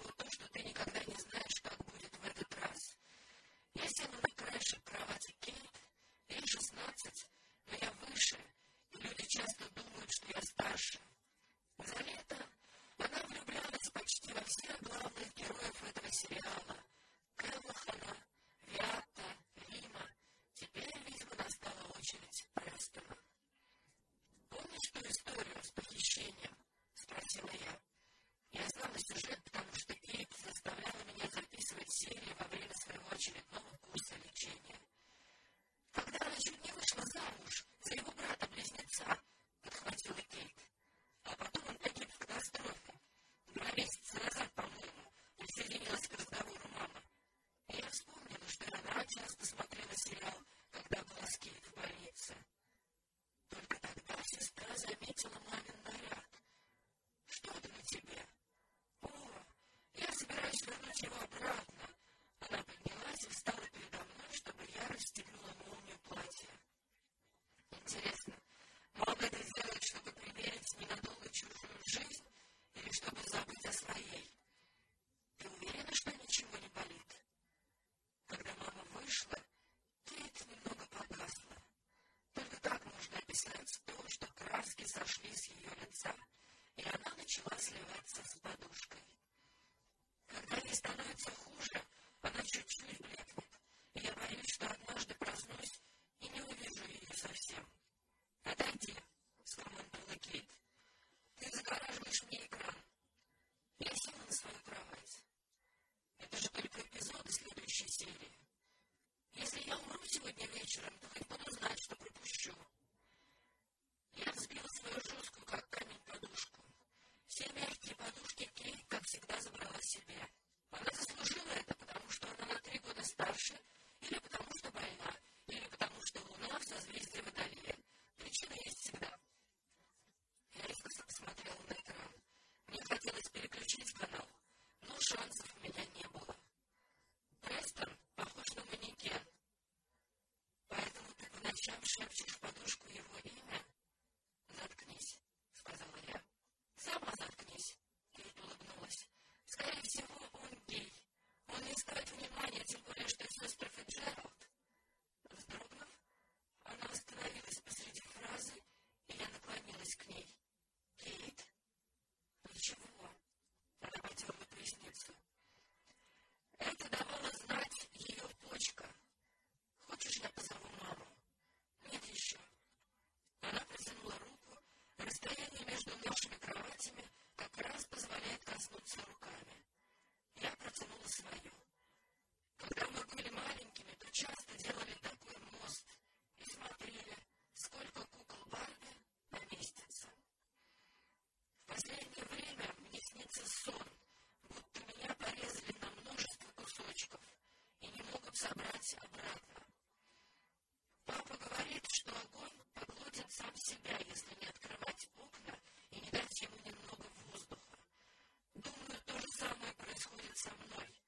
仕事の人手にかけたいんですね should employ последнее время мне снится сон, будто меня порезали на множество кусочков и не могут обратно. Папа говорит, что огонь поглотит сам себя, если не открывать окна и не дать ему немного воздуха. Думаю, то же самое происходит со мной.